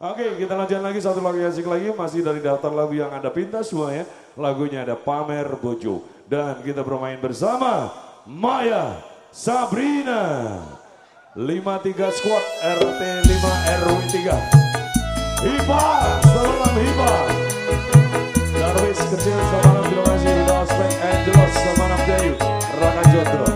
Oke, kita lanjutkan lagi satu lagu asik lagi masih dari daftar lagu yang Anda pinta semuanya. Lagunya ada Pamer Bojo dan kita bermain bersama Maya Sabrina. 53 Squad RT 5 RW 3. Hiba, selamat Hiba. Darwis kecil malam terima kasih. Daspek Angelos selamat malam Dayu. Raka Jodro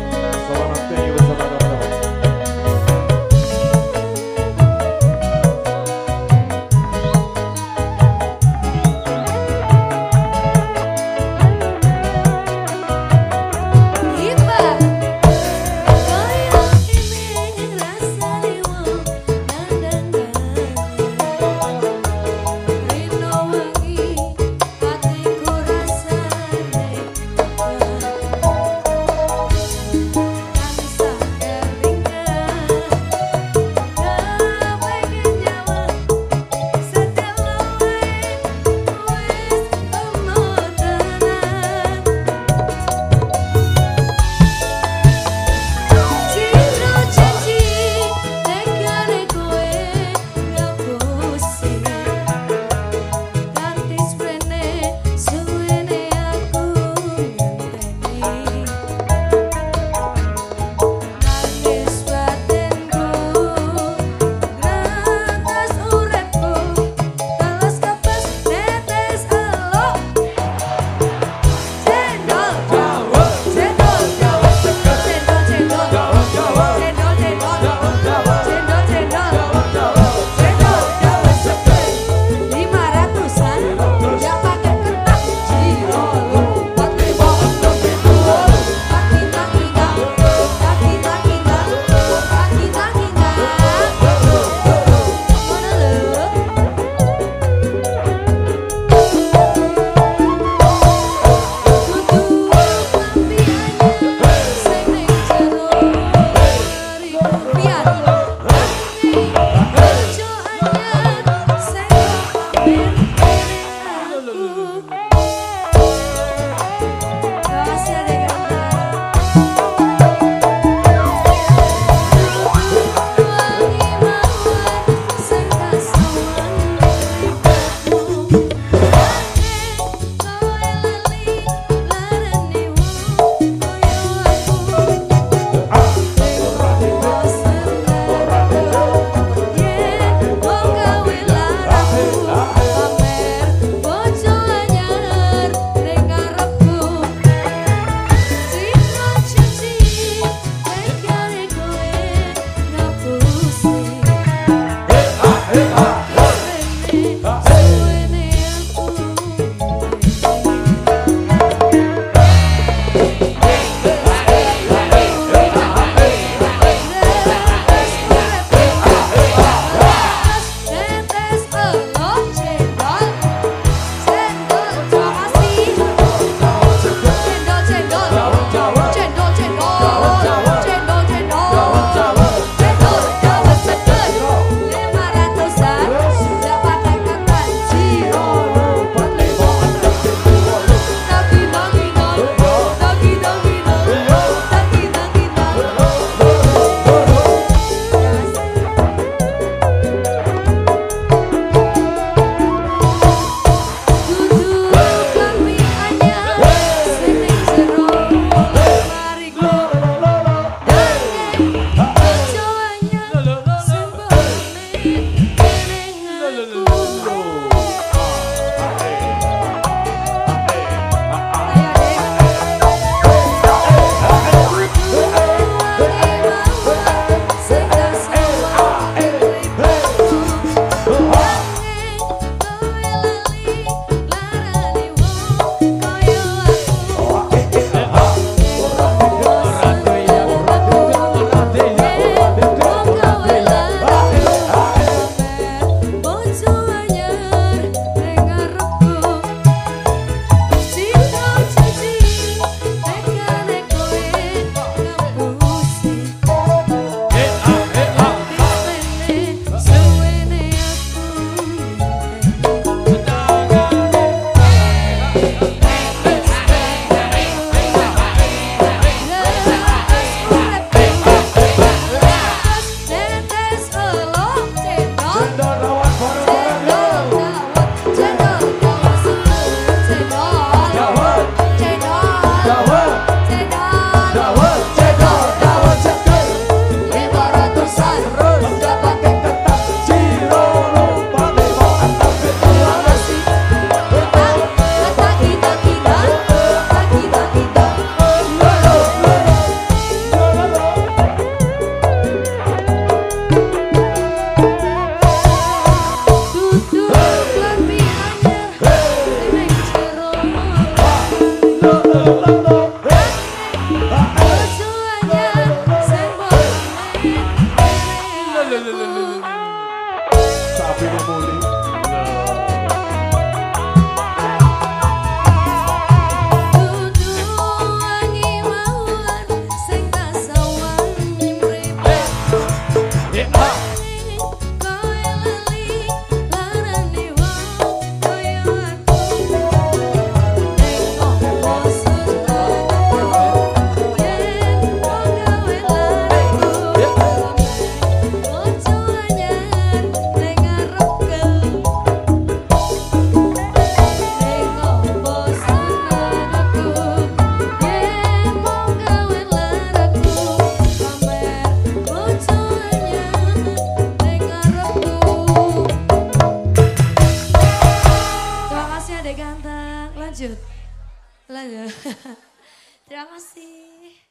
Terima kasih.